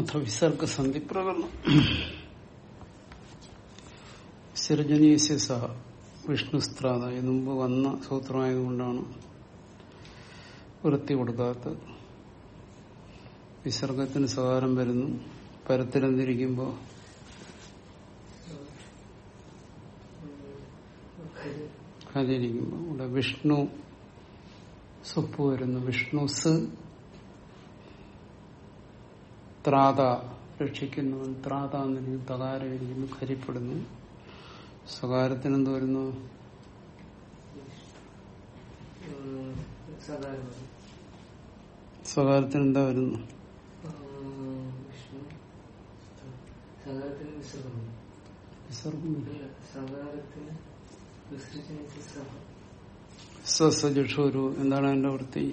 അഥ വിസർഗസന്ധി പ്രകടനം. സിർജനീസ വിഷ്ണുസ്ത്രാത മുമ്പ് വന്ന സൂത്രമായതുകൊണ്ടാണ് വൃത്തി കൊടുക്കാത്തത്. വിസർഗത്തിന് സകാരം വരുന്നു. പരത്തിലെന്തിരിക്കുമ്പോ ഹരിയിരിക്കുമ്പോ ഇവിടെ വിഷ്ണു സുപ്പ് വരുന്നു. വിഷ്ണു സ് ത്രാത രക്ഷിക്കുന്നു ത്രാത എന്നിരിക്കുന്നു തകാരം ഇരിക്കുന്നു ഖരിപ്പെടുന്നു സകാരത്തിന് എന്ത് വരുന്നു? സകാരത്തിന് എന്താ വരുന്നു സസജുഷൂരു എന്താണ് എന്റെ വൃത്തി?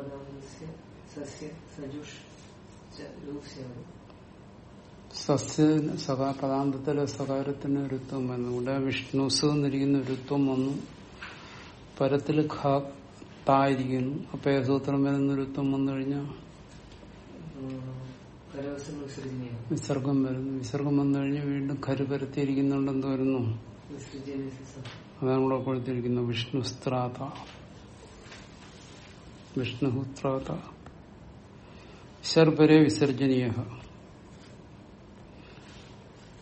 പദാംഗസ്യ സസ്യ സജുഷ് ച രൂപ്സ്യാണ് സസ്യന് സകാ പദാന്തത്തിലെ സകാരത്തിന് ഒരുത്വം വന്നു. ഇവിടെ വിഷ്ണുസ് എന്നിരിക്കുന്ന ഒരുത്വം വന്നു. പരത്തിൽ ഖാ തായിരിക്കുന്നു. അപ്പൊ ഏ സൂത്രം വരുന്ന ഒരുത്വം വന്നു കഴിഞ്ഞാൽ വിസർഗം വരുന്നു. വിസർഗം വന്നു കഴിഞ്ഞാൽ വീണ്ടും കരു പരത്തിയിരിക്കുന്നുണ്ടെന്ന് വരുന്നു അതാണ് ഇവിടെ വിഷ്ണു വിഷ്ണുസ്ത്രാത വിഷ്ണുസ്ത്രാത ശർപരെ വിസർജനീയ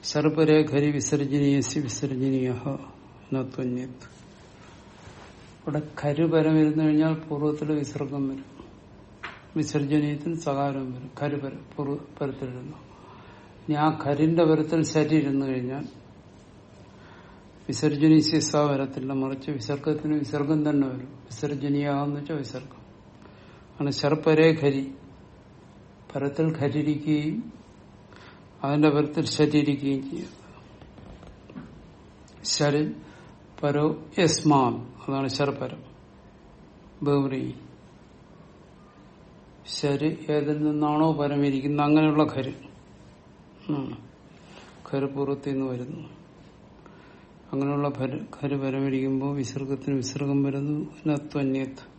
ശർപരെ ഖരി വിസർജനീയസി വിസർജനീയ നത്വന്യത്. ഇവിടെ കരുപരം ഇരുന്നു കഴിഞ്ഞാൽ പൂർവത്തിൽ വിസർഗം വരും. വിസർജനീയത്തിന് സകാരം വരും. ഖരുപരം പൂർവ പരത്തിലിരുന്നു. ഇനി ആ കരിന്റെ പരത്തിൽ ശരി ഇരുന്നു കഴിഞ്ഞാൽ വിസർജനീസ്യസ വരത്തില്ല. മറിച്ച് വിസർഗത്തിന് വിസർഗം തന്നെ വരും. വിസർജനീയാന്ന് വെച്ചാൽ വിസർഗം. ആണ് ശർപ്പരേ ഖരി. പരത്തിൽ ഖരിയിരിക്കുകയും അതിന്റെ പരത്തിൽ ശരിയിരിക്കുകയും ചെയ്യും. ശരി. പരോ യസ്മാൻ. അതാണ് ശർപ്പരം. ബൗറി ശരി. ഏതിൽ നിന്നാണോ പരമിരിക്കുന്നത് അങ്ങനെയുള്ള ഖര്. ഉം. ഖര് പൂർവത്തിൽ നിന്ന് വരുന്നു. അങ്ങനെയുള്ള ഖരു പരമിരിക്കുമ്പോൾ വിസർഗത്തിന് വിസർഗം വരുന്നു. നത്വന്യത്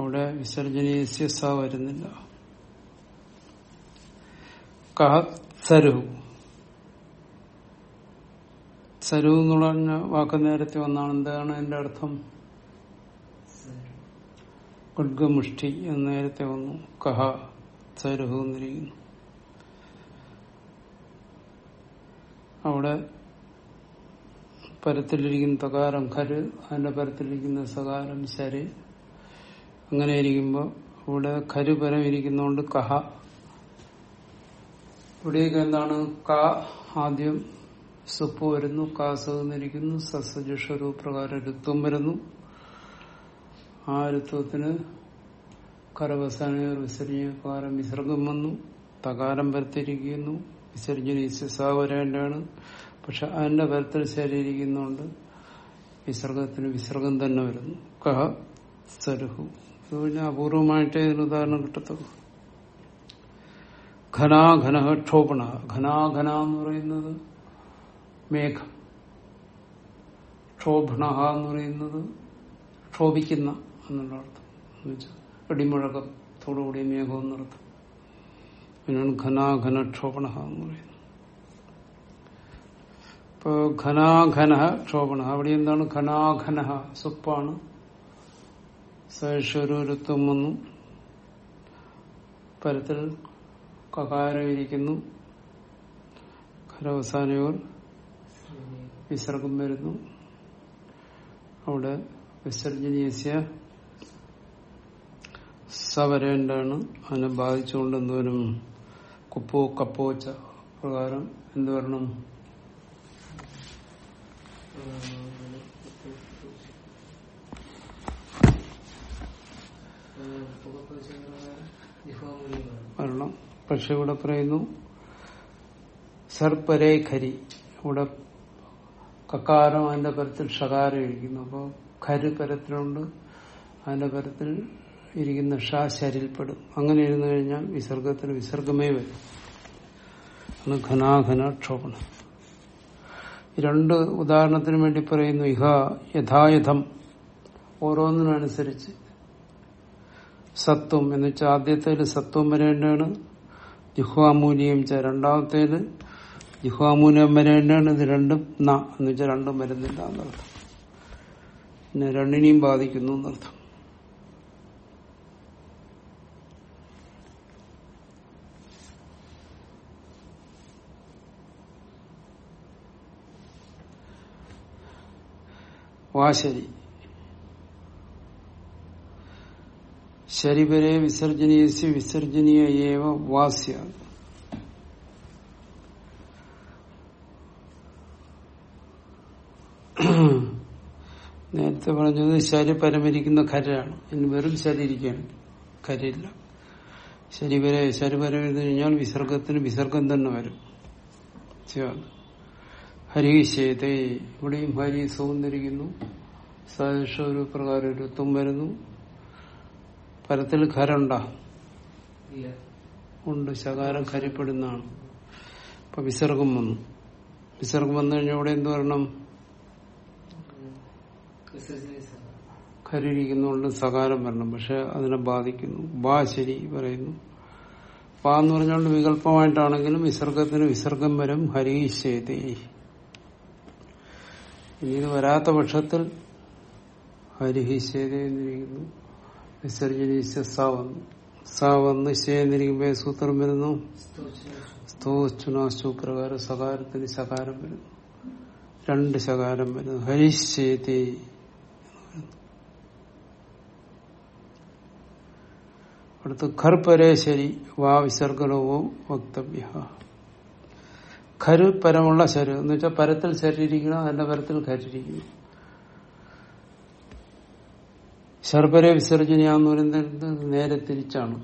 അവിടെ വിസർജനീയസ്യ സ വരുന്നില്ല. സരു. സരു വാക്ക് നേരത്തെ ഒന്നാണ് എന്താണ് എന്റെ അർത്ഥം? ഖഡ്ഗമുഷ്ടി എന്ന് നേരത്തെ വന്നു. കഹ സരുഹു എന്നിരിക്കുന്നു. അവിടെ പരത്തിലിരിക്കുന്ന തകാരം ഖര് അതിന്റെ പരത്തിലിരിക്കുന്ന സകാരം ശരി. അങ്ങനെ ഇരിക്കുമ്പോൾ ഇവിടെ ഖരുപരം ഇരിക്കുന്നതുകൊണ്ട് കഹ. ഇവിടെയൊക്കെ എന്താണ്? ക ആദ്യം സുപ്പ് വരുന്നു കാസ് എന്നിരിക്കുന്നു സസജുഷരു പ്രകാരം രുത്വം വരുന്നു. ആ രുത്വത്തിന് കരവസാന വിസർജനകാരം വിസർഗം വന്നു തകാരം പരത്തിരിക്കുന്നു വിസർജന വരേണ്ടതാണ്. പക്ഷെ അതിന്റെ പരത്തിൽ ശരിയിരിക്കുന്നതുകൊണ്ട് വിസർഗത്തിന് വിസർഗം തന്നെ വരുന്നു. കഹ സരുഹു. ഇത് പിന്നെ അപൂർവമായിട്ടേ ഇതിന് ഉദാഹരണം കിട്ടത്തുള്ളൂ. ഘനാഘന ക്ഷോഭണ. ഘനാഘന എന്ന് പറയുന്നത് മേഘം. ക്ഷോഭണ എന്ന് പറയുന്നത് ക്ഷോഭിക്കുന്ന എന്നുള്ള അർത്ഥം. എന്ന് വെച്ചാൽ മേഘം എന്നർത്ഥം അതിനാണ് ഘനാഘന ക്ഷോഭണ എന്ന് പറയുന്നത് ഇപ്പോ ഘനാഘന ക്ഷോഭണ. അവിടെ എന്താണ്? ഘനാഘന സുപ്പാണ് സൈശ്വരൂരത്വം വന്നു പരത്തിൽ കകാരമിരിക്കുന്നു കരവസാനയോർ വിസർഗം വരുന്നു. അവിടെ വിസർജനീയസ്യ സവരേണ്ടാണ്. വരേണ്ടാണ് അതിനെ ബാധിച്ചുകൊണ്ട് എന്തോരും കുപ്പോ കപ്പോച്ച പ്രകാരം എന്ത് വരണം പക്ഷെ ഇവിടെ പറയുന്നു സർപ്പരേ ഖരി ഇവിടെ കക്കാരം അതിന്റെ പരത്തിൽ ഷകാരം ഇരിക്കുന്നു. അപ്പോൾ ഖര് പരത്തിലുണ്ട് അതിന്റെ പരത്തിൽ ഇരിക്കുന്ന ഷാ ശരിൽപ്പെടും. അങ്ങനെ ഇരുന്നു കഴിഞ്ഞാൽ വിസർഗത്തിന് വിസർഗമേ വരും. ആണ് ഘനാഘന ക്ഷോഭണം. രണ്ട് ഉദാഹരണത്തിന് വേണ്ടി പറയുന്നു ഇഹ യഥായുധം. ഓരോന്നിനനുസരിച്ച് സത്വം എന്ന് വെച്ചാൽ ആദ്യത്തേൽ സത്വം വരേണ്ടതാണ്. ജിഹ്വാമൂല്യം ച രണ്ടാമത്തേൽ ജിഹ്വാമൂല്യം വരേണ്ടതാണ് ഇത് രണ്ടും എന്ന് വെച്ചാൽ രണ്ടും വരുന്നില്ല എന്നർത്ഥം. പിന്നെ രണ്ടിനെയും ബാധിക്കുന്നു എന്നർത്ഥം. വാശരി. ശരിവരെ വിസർജനീയസ്യ വിസർജനീയ വാസ്യ. നേരത്തെ പറഞ്ഞത് ശരി പരമരിക്കുന്ന ഖരാണ് ഇനി വെറും ശരി ഇരിക്കുകയാണ്. ഖരില്ല ശരി വരെ ശരി വരെ കഴിഞ്ഞാൽ വിസർഗത്തിന് വിസർഗം തന്നെ വരും. ഹരീശേതേ ഇവിടെയും ഹരി സൗന്ദരിക്കുന്നു സദൃശ ഒരു പ്രകാരം ഒരു വരുന്നു. പരത്തിൽ ഖരണ്ട. ഉണ്ട്. ശകാരം ഖരിപ്പെടുന്നതാണ്. ഇപ്പൊ വിസർഗം വന്നു. വിസർഗം വന്നു കഴിഞ്ഞാൽ ഇവിടെ എന്ത് വരണം? ഖരിയിരിക്കുന്നതുകൊണ്ട് സകാരം വരണം. പക്ഷെ അതിനെ ബാധിക്കുന്നു. ബാ ശരി പറയുന്നു. പാ എന്ന് പറഞ്ഞുകൊണ്ട് വികല്പമായിട്ടാണെങ്കിലും വിസർഗത്തിന് വിസർഗം വരും ഹരീശേതേ ഇനി ഇത് വരാത്ത പക്ഷത്തിൽ എന്നിരിക്കുന്നു. വിസർജനീശ സ വന്നു സ വന്ന് ശേ എന്നിരിക്കുമ്പോ സൂത്രം വരുന്നു. സ്തോച്ചന സ്തോച്ചുനാശു സകാരത്തിന് ശകാരം വരുന്നു. രണ്ട് ശകാരം വരുന്നു. ഹരിശ്ചേതി അടുത്ത് ഖർ പരേശരി വാ വിസർഗലവോ വക്തവ്യ ഖര് പരമുള്ള ശര് എന്ന് വെച്ചാൽ പരത്തിൽ ശരീരിക്കണം അതിന്റെ പരത്തിൽ ഖരിരിക്കണം. ശർപ്പരെ വിസർജനയാന്ന് പറയുന്നത് നേരെ തിരിച്ചാണ്.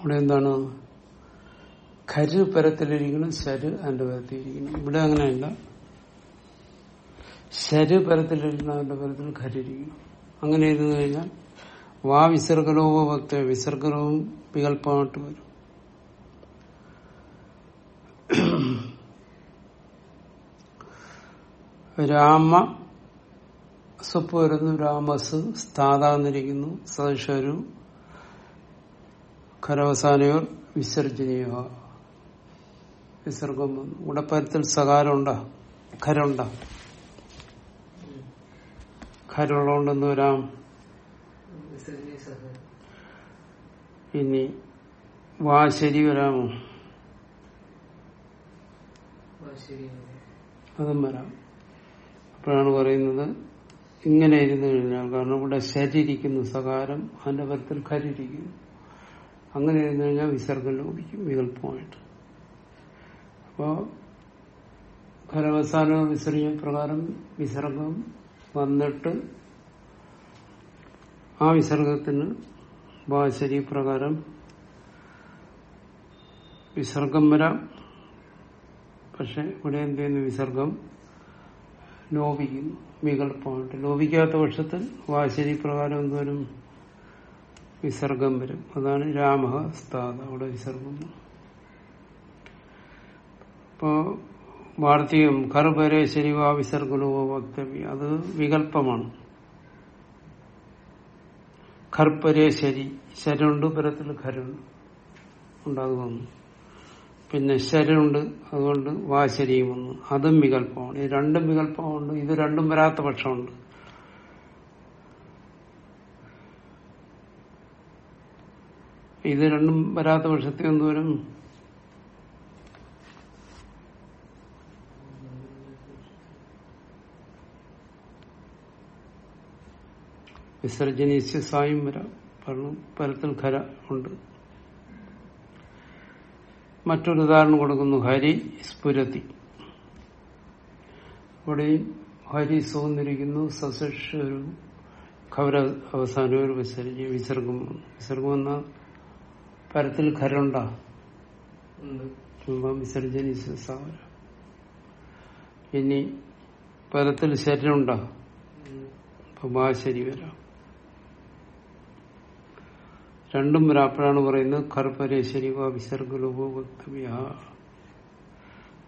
അവിടെ എന്താണ്? ഖര് പരത്തിലിരിക്കണം ശര് അതിന്റെ പരത്തിലിരിക്കണം ഇവിടെ അങ്ങനെയല്ല ശര് പരത്തിലിരിക്കണം അതിന്റെ പരത്തിൽ ഖരിയിരിക്കണം അങ്ങനെ ഇരുന്നു കഴിഞ്ഞാൽ വാ വിസർഗലവും ഭക്ത വിസർഗലവും വികല്പമായിട്ട് വരും. രാമ സ്വപ്പ് വരുന്നു രാമസ് സ്ഥാതാന്നിരിക്കുന്നു സദശ്വരു ഖരവസാനയോർ വിസർജനീയോ വിസർഗം വന്നു. ഇവിടെ പരത്തിൽ ഖരുണ്ട ഖരുള്ളതുകൊണ്ടെന്ന് വരാം? ഇനി വാ ശരി വരാമോ അതും വരാം. അപ്പോഴാണ് പറയുന്നത് ഇങ്ങനെ ഇരുന്നു കഴിഞ്ഞാൽ കാരണം ഇവിടെ ശരിയിരിക്കുന്നു സകാരം അതിന്റെ പരത്തിൽ കരിയിരിക്കുന്നു അങ്ങനെ ഇരുന്നു കഴിഞ്ഞാൽ വിസർഗം ലോപിക്കും വികല്പമായിട്ട് അപ്പോ ഖരവസാന വിസർജന പ്രകാരം വിസർഗം വന്നിട്ട് ആ വിസർഗത്തിന് ബാശരി പ്രകാരം വിസർഗം വരാം. പക്ഷെ ഇവിടെ എന്ത് ചെയ്യുന്നു? വിസർഗം ലോപിക്കുന്നു. വികല്പമായിട്ട് ലോപിക്കാത്ത പക്ഷത്തിൽ വാശരി പ്രകാരം എന്തോരും വിസർഗം വരും. അതാണ് രാമ സ്ഥാത അവിടെ വിസർഗം ഇപ്പോ വാർത്തയും കറുപരെ ശരിവാ വിസർഗലോ വക്തവ്യ. അത് വികല്പമാണ് ഖർപ്പരെ ശരി. ശരുണ്ട് പരത്തിൽ ഖരുണ്ട് ഉണ്ടാകുന്നു. പിന്നെ ശരുണ്ട് അതുകൊണ്ട് വാശരിയും ഒന്ന് അതും വികല്പമാണ്. ഇത് രണ്ടും വികല്പമുണ്ട്. ഇത് രണ്ടും വരാത്ത പക്ഷമുണ്ട്. ഇത് രണ്ടും വരാത്ത പക്ഷത്തിൽ എന്തോരും വിസർജനീസ്യ സായും വരാം. പറഞ്ഞു പരത്തിൽ ഖര ഉണ്ട്. മറ്റൊരു ഉദാഹരണം കൊടുക്കുന്നു ഹരി സ്ഫുരതി. ഇവിടെയും ഹരി സൂന്നിരിക്കുന്നു സസക്ഷരു ഖബര അവസാനം ഒരു വിസർജി വിസർഗം വിസർഗം എന്നാൽ പരത്തിൽ ഖരണ്ട. വിസർജനി ഇനി പരത്തിൽ ശരീരം ഉണ്ടാ. അപ്പൊ ബാശരി വരാം. രണ്ടും ഒരാപ്പഴാണ് പറയുന്നത് ഖർപ്പരേശ്വരി വാ വിസർഗലോപോ വക്തവ്യ.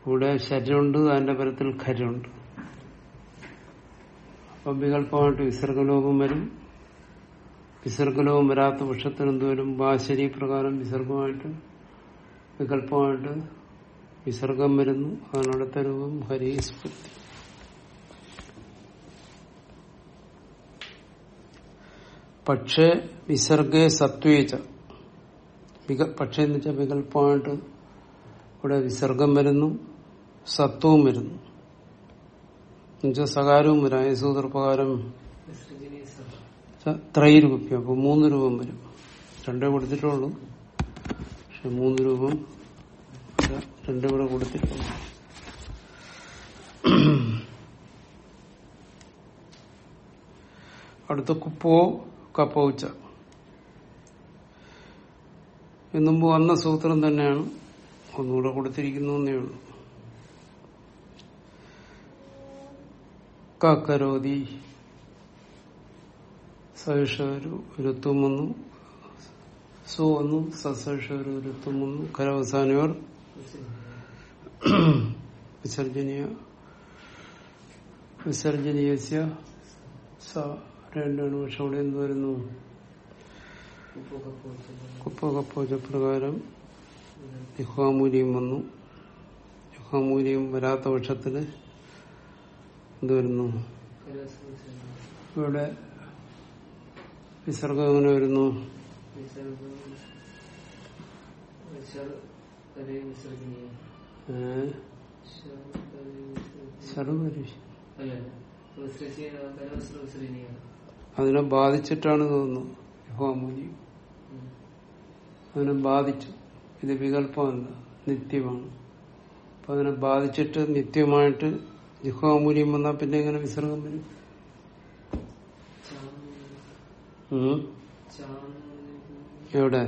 ഇവിടെ ശരുണ്ട് അതിന്റെ പരത്തിൽ ഖരുണ്ട്. അപ്പൊ വികല്പമായിട്ട് വിസർഗലോപം വരും. വിസർഗലോപം വരാത്ത പക്ഷത്തിന് എന്ത് വരും ബാശരി പ്രകാരം വിസർഗമായിട്ട് വികല്പമായിട്ട് വിസർഗം വരുന്നു. അതിനടുത്ത രൂപം ഹരിസ്പത്തി പക്ഷേ വിസർഗേ സത്വേച്ച പക്ഷേ എന്ന് വെച്ചാൽ വികല്പമായിട്ട് ഇവിടെ വിസർഗം വരുന്നു സത്വവും വരുന്നു. സകാരവും വരാം. വിസർജനീയ സഹ ത്രൈരൂപ്യം അപ്പൊ മൂന്ന് രൂപം വരും. രണ്ടേ കൊടുത്തിട്ടുള്ളൂ. പക്ഷെ മൂന്ന് രൂപം രണ്ടേ കൂടെ കൊടുത്തിട്ടുള്ളൂ. അടുത്ത കുപ്പോ കപ്പൗച്ച എന്നുമ്പ് വന്ന സൂത്രം തന്നെയാണ്. ഒന്നുകൂടെ കൊടുത്തിരിക്കുന്നു എന്നേ ഉള്ളൂ. കക്കരോതി സവിഷരു ഒരുത്തുമെന്നും സു എന്നും സസവിഷരു ഒരുത്തുമെന്നും കരവസാനിയർ വിസർജനീയ വിസർജനീയസ്യ സ രണ്ടാണ് പക്ഷെ അവിടെ എന്ത് വരുന്നു? കുപ്പകപ്പോച്ച പ്രകാരം യുഹാമൂല്യം വന്നു. യുഹാമൂല്യം വരാത്ത പക്ഷത്തിൽ എന്ത് വരുന്നു? ഇവിടെ വിസർഗം എങ്ങനെ വരുന്നു? വിസർജനം അതിനെ ബാധിച്ചിട്ടാണ് തോന്നുന്നു. യഹോമൂലി അതിനെ ബാധിച്ചു. ഇത് വികല്പമല്ല നിത്യമാണ്. അപ്പൊ അതിനെ ബാധിച്ചിട്ട് നിത്യമായിട്ട് ജിഹോമൂല്യം വന്നാൽ പിന്നെ എങ്ങനെ വിസർഗം വരും? എവിടെ?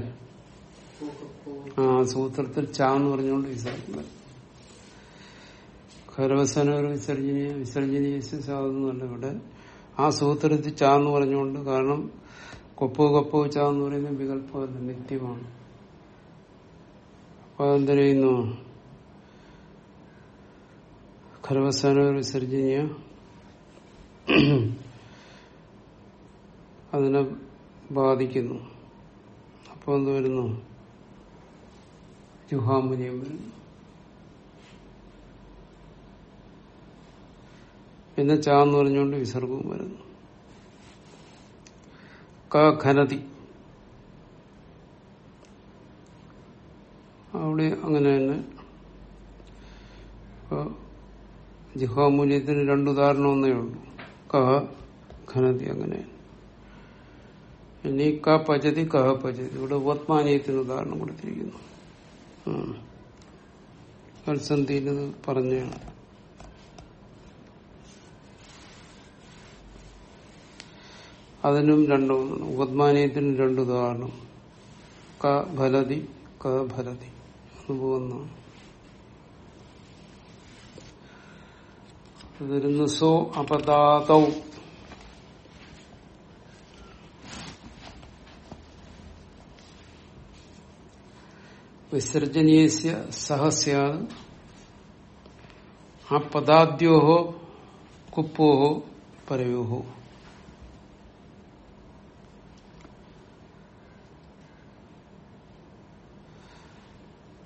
ആ സൂത്രത്തിൽ ചാന്ന് പറഞ്ഞുകൊണ്ട് വിസർജന ഖരവസന ഒരു വിസർജനീയ വിസർജനീയ സാധനം ഇവിടെ ആ സൂത്രത്തിൽ ചാ എന്ന് പറഞ്ഞുകൊണ്ട് കാരണം കൊപ്പോ കൊപ്പോ ചാ എന്ന് പറയുന്നത് വികല്പമല്ല നിത്യമാണ്. അപ്പൊ എന്ത് ചെയ്യുന്നു? ഖരവസാന ഒരു വിസർജനീയ അതിനെ ബാധിക്കുന്നു. അപ്പൊ എന്ത് വരുന്നു? ജുഹാമുനിയം വരുന്നു. പിന്നെ ചാ എന്ന് പറഞ്ഞുകൊണ്ട് വിസർഗവും വരുന്നു. ക ഖനതി. അവിടെ അങ്ങനെ തന്നെ. ജിഹാമൂല്യത്തിന് രണ്ടുദാഹരണം ഒന്നേ ഉള്ളൂ. കഹ ഖനതി അങ്ങനെ. ഇനി ക പചതി കഹ പചതി ഇവിടെ ഉപത്മാനീയത്തിന് ഉദാഹരണം കൊടുത്തിരിക്കുന്നു. ഉം. മത്സന്ധിയിൽ പറഞ്ഞാണ് അതിനും രണ്ടു ഉപത്മാനീയത്തിനും രണ്ട് ഉദാഹരണം. ക ഫലതി ക ഫലതി പോകുന്ന സോ അപദാതൗ. വിസർജനീയസ്യ സഹസ്യാ ആ പദാദ്യോഹോ കുപ്പോഹോ പരയോഹോ.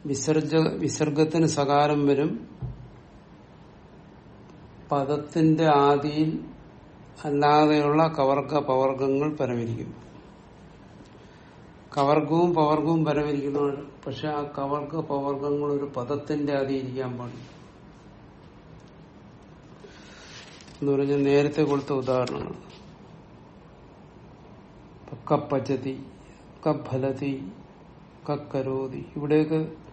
വിസർജ വിസർഗത്തിന് സകാരം വരും. പദത്തിന്റെ ആദിയിൽ അല്ലാതെയുള്ള കവർഗ പവർഗങ്ങൾ പരമിരിക്കും. കവർഗവും പവർഗവും പരമിരിക്കുന്നതാണ് പക്ഷെ ആ കവർഗ പവർഗങ്ങൾ ഒരു പദത്തിന്റെ ആദിയിരിക്കാൻ പാടില്ല. എന്ന് പറഞ്ഞാൽ നേരത്തെ കൊടുത്ത ഉദാഹരണങ്ങൾ. കപ്പച്ചതി കഫലതി കക്കരോതി ഇവിടെയൊക്കെ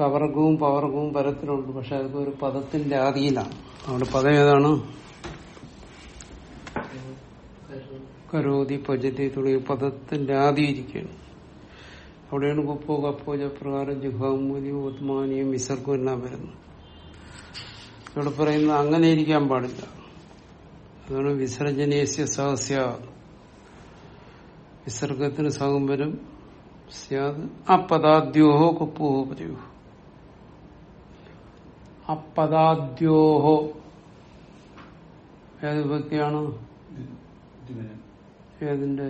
കവർഗവും പവർഗവും പരത്തിലുണ്ട് പക്ഷെ അതൊക്കെ ഒരു പദത്തിന്റെ ആദിയിലാണ്. അവിടെ പദം ഏതാണ്? കരു കരോതി പജതി തുടങ്ങിയ പദത്തിന്റെ ആദിയിരിക്കുകയാണ്. അവിടെയാണ് കുപ്പോ കപ്പോ ജപ്രകാരം ജുഹാമൂലി ഉത്മാനിയും വിസർഗവും എല്ലാം വരുന്നത്. ഇവിടെ പറയുന്നത് അങ്ങനെ ഇരിക്കാൻ പാടില്ല. അതാണ് വിസർജനേസ്യ സഹസ്യ. വിസർഗത്തിന് സഹം വരും. ആ അപദാദ്യോഹോ കുപ്പോഹോ പറയൂ അപദാദ്യോഹോ ഏത് വിഭക്തിയാണ് ഏതിന്റെ?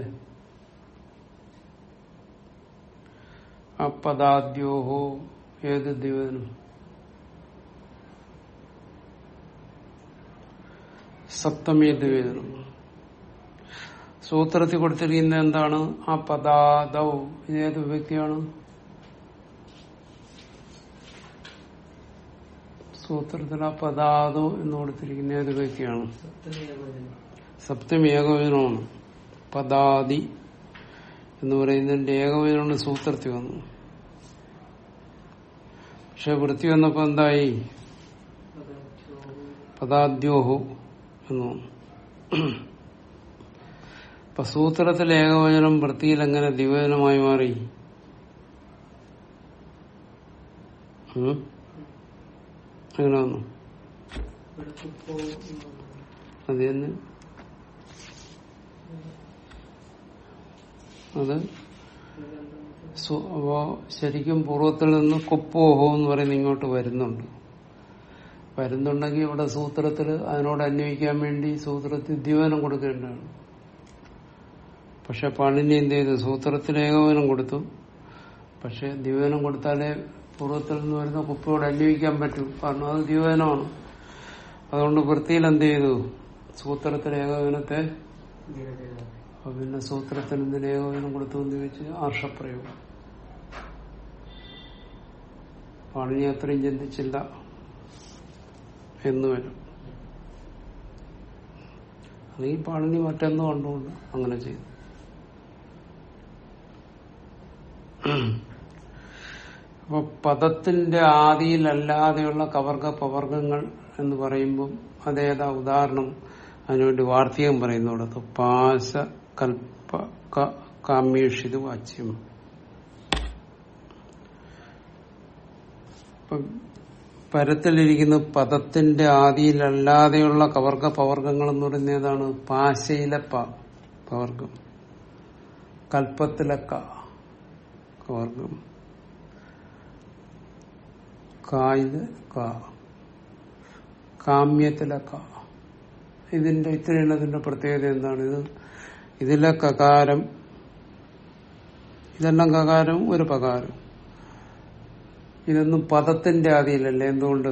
അപ്പദാദ്യോഹോ. ഏത് ദിവനം സപ്തമി ദ്വേദനം സൂത്രത്തിൽ കൊടുത്തിരിക്കുന്ന എന്താണ്? ആ പദാദൗ ഏത് വിഭക്തിയാണ് സൂത്രത്തിൽ ആ പദാദോ എന്ന് കൊടുത്തിരിക്കുന്ന ഏത് വ്യക്തിയാണ്? സപ്തമി ഏകവചനമാണ് പദാദി എന്ന് പറയുന്നതിന്റെ ഏകവചനമാണ് സൂത്രത്തിൽ വന്നു പക്ഷെ വൃത്തി വന്നപ്പോ എന്തായി? പദാദ്യോഹു എന്ന് അപ്പൊ സൂത്രത്തിൽ ഏകവചനം വൃത്തിയിൽ എങ്ങനെ ദ്വിവചനമായി മാറി? ഉം? എങ്ങനെ വന്നു തന്നെ. അത് ശരിക്കും പൂർവത്തിൽ നിന്ന് കുപ്പോഹോ എന്ന് പറയുന്ന ഇങ്ങോട്ട് വരുന്നുണ്ട്. വരുന്നുണ്ടെങ്കിൽ ഇവിടെ സൂത്രത്തിൽ അതിനോട് അന്വയിക്കാൻ വേണ്ടി സൂത്രത്തിൽ ദ്യുവനം കൊടുക്കേണ്ടതാണ്. പക്ഷെ പാണിനി എന്ത് ചെയ്തു? സൂത്രത്തിൽ ഏകോപനം കൊടുത്തു. പക്ഷെ ദ്യുവനം കൊടുത്താലേ പൂർവത്തിൽ നിന്ന് വരുന്ന കുപ്പിയോട് അന്വയിക്കാൻ പറ്റും. കാരണം അത് ദ്വിവചനമാണ് അതുകൊണ്ട് വൃത്തിയിൽ എന്ത് ചെയ്തു? സൂത്രത്തിന് ഏകവനത്തെ അപ്പൊ പിന്നെ സൂത്രത്തിന് എന്തിന് ഏകോപനം കൊടുത്തു എന്ന് ചോദിച്ച് ആർഷപ്രയോഗം. പാണിനി അത്രയും ചിന്തിച്ചില്ല എന്ന് വരും. അല്ലെങ്കിൽ പാണിനി മറ്റെന്ന് കണ്ടുകൊണ്ട് അങ്ങനെ ചെയ്തു. അപ്പൊ പദത്തിന്റെ ആദിയിലല്ലാതെയുള്ള കവർഗ പവർഗങ്ങൾ എന്ന് പറയുമ്പം അതേതാ ഉദാഹരണം? അതിനുവേണ്ടി വാർത്തകം പറയുന്നിടത്ത് പാശ കൽപ്പ ക- കാമ്യേഷിത് വാച്യം. പരത്തിലിരിക്കുന്ന പദത്തിന്റെ ആദിയിലല്ലാതെയുള്ള കവർഗ പവർഗങ്ങൾ എന്ന് പറയുന്നത് ഏതാണ്? പാശയിലെ പ കൽപ്പത്തിലെ ക കവർഗം. കായിൽ ക. കാമ്യത്തിലെ ക. ഇതിന്റെ ഇത്രയാണ് ഇതിന്റെ പ്രത്യേകത എന്താണ്? ഇത് ഇതിലെ കകാരം ഇതെല്ലാം കകാരം ഒരു പകാരം. ഇതൊന്നും പദത്തിന്റെ ആദിയിലല്ല? എന്തുകൊണ്ട്?